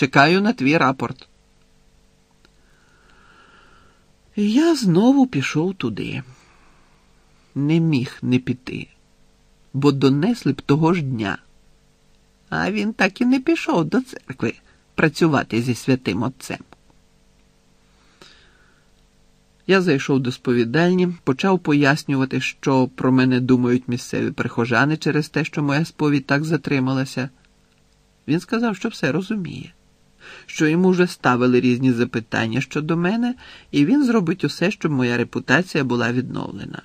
Чекаю на твій рапорт. Я знову пішов туди. Не міг не піти, бо донесли б того ж дня. А він так і не пішов до церкви працювати зі святим отцем. Я зайшов до сповідальні, почав пояснювати, що про мене думають місцеві прихожани через те, що моя сповідь так затрималася. Він сказав, що все розуміє, що йому вже ставили різні запитання щодо мене, і він зробить усе, щоб моя репутація була відновлена.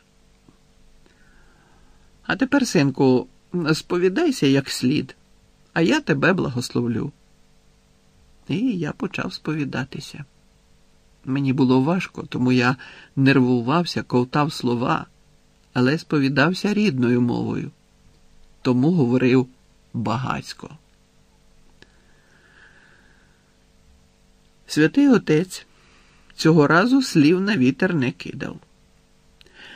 А тепер, синку, сповідайся як слід, а я тебе благословлю. І я почав сповідатися. Мені було важко, тому я нервувався, ковтав слова, але сповідався рідною мовою, тому говорив багацько. Святий отець цього разу слів на вітер не кидав.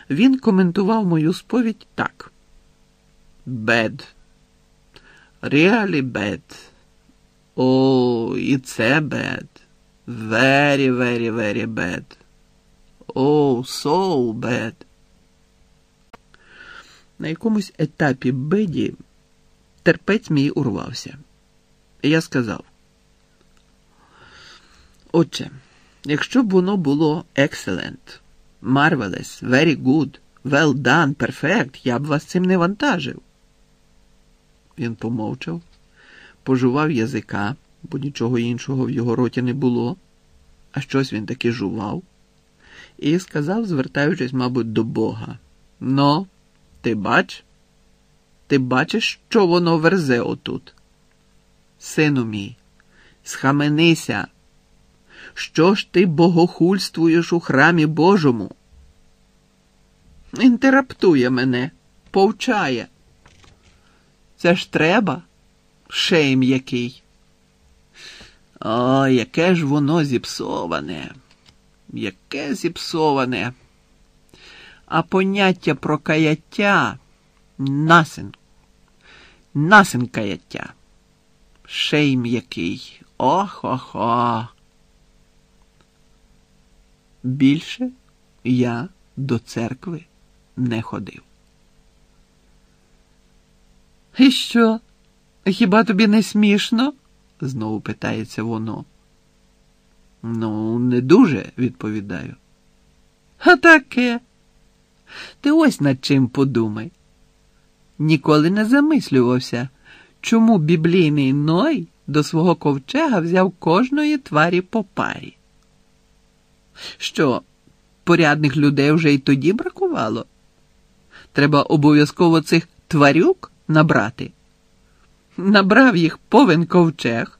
Він коментував мою сповідь так: Bad. Really bad. О, і це bad. Very, very, very bad. Oh, so bad. На якомусь етапі беді терпець мій урвався. Я сказав. Отче, якщо б воно було excellent, marvelous, very good, well done, perfect, я б вас цим не вантажив. Він помовчав, пожував язика, бо нічого іншого в його роті не було, а щось він таки жував, і сказав, звертаючись, мабуть, до Бога: Ну, ти бач? Ти бачиш, що воно верзе отут? Сину мій, схаменися. Що ж ти богохульствуєш у храмі Божому? Інтерептує мене, повчає. Це ж треба, шейм який. О, яке ж воно зіпсоване, яке зіпсоване. А поняття про каяття насин, насин каяття. Шейм який. Ох-охо. Більше я до церкви не ходив. І що? Хіба тобі не смішно? знову питається воно. Ну, не дуже, відповідаю. А таке. Ти ось над чим подумай. Ніколи не замислювався, чому біблійний Ной до свого ковчега взяв кожної тварі по парі. Що, порядних людей вже й тоді бракувало? Треба обов'язково цих тварюк набрати. Набрав їх повен ковчег,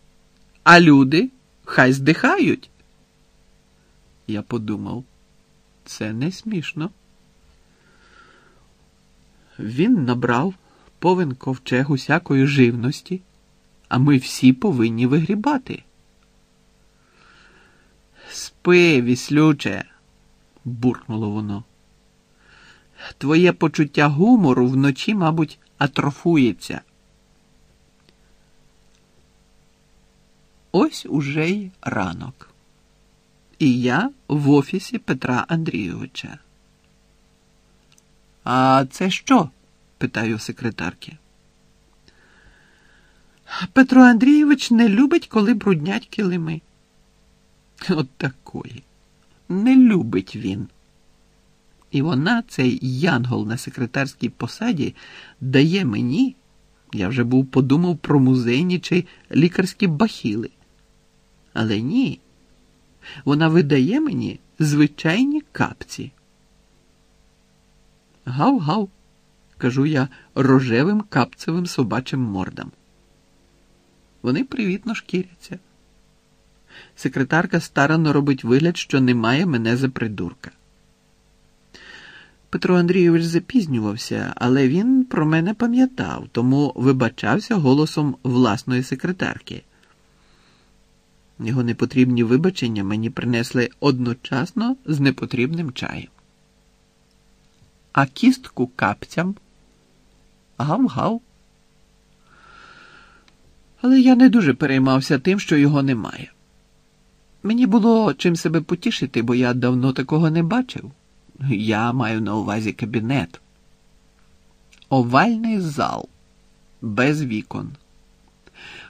а люди хай здихають. Я подумав, це не смішно. Він набрав повен ковчег усякої живності, а ми всі повинні вигрібати. Спи, віслюче, буркнуло воно. Твоє почуття гумору вночі, мабуть, атрофується. Ось уже й ранок. І я в офісі Петра Андрійовича. А це що? питаю секретарки. Петро Андрійович не любить, коли бруднять килими. От такої. Не любить він. І вона, цей янгол на секретарській посаді, дає мені, я вже був подумав про музейні чи лікарські бахіли. Але ні, вона видає мені звичайні капці. Гав-гав, кажу я рожевим капцевим собачим мордам. Вони привітно шкіряться. Секретарка старано робить вигляд, що немає мене за придурка. Петро Андрійович запізнювався, але він про мене пам'ятав, тому вибачався голосом власної секретарки. Його непотрібні вибачення мені принесли одночасно з непотрібним чаєм. А кістку капцям гав-гав. Але я не дуже переймався тим, що його немає. Мені було чим себе потішити, бо я давно такого не бачив. Я маю на увазі кабінет. Овальний зал без вікон.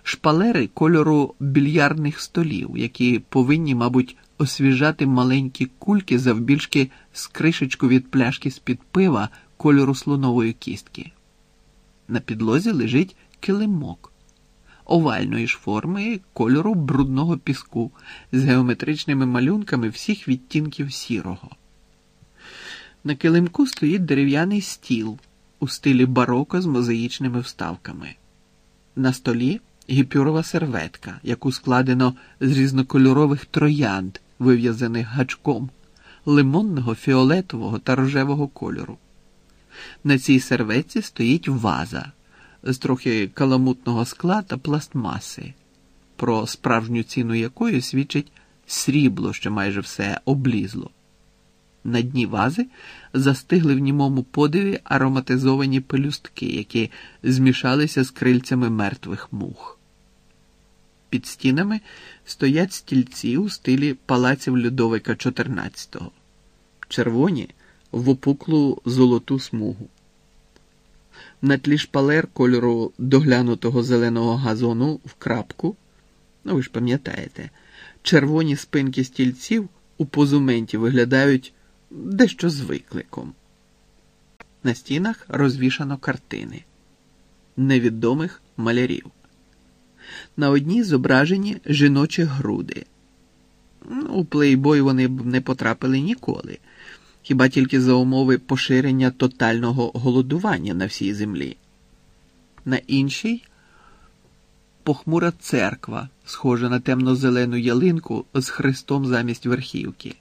Шпалери кольору більярдних столів, які повинні, мабуть, освіжати маленькі кульки завбільшки з кришечку від пляшки з-під пива кольору слонової кістки. На підлозі лежить килимок овальної ж форми кольору брудного піску з геометричними малюнками всіх відтінків сірого. На килимку стоїть дерев'яний стіл у стилі бароко з мозаїчними вставками. На столі гіпюрова серветка, яку складено з різнокольорових троянд, вив'язаних гачком, лимонного, фіолетового та рожевого кольору. На цій серветці стоїть ваза з трохи каламутного скла та пластмаси, про справжню ціну якої свідчить срібло, що майже все облізло. На дні вази застигли в німому подиві ароматизовані пелюстки, які змішалися з крильцями мертвих мух. Під стінами стоять стільці у стилі палаців Людовика XIV, червоні в опуклу золоту смугу. На тлі шпалер кольору доглянутого зеленого газону в крапку, ну ви ж пам'ятаєте, червоні спинки стільців у позументі виглядають дещо з викликом. На стінах розвішано картини невідомих малярів. На одній зображені жіночі груди. Ну, у плейбой вони б не потрапили ніколи, хіба тільки за умови поширення тотального голодування на всій землі. На іншій похмура церква, схожа на темно-зелену ялинку з хрестом замість верхівки.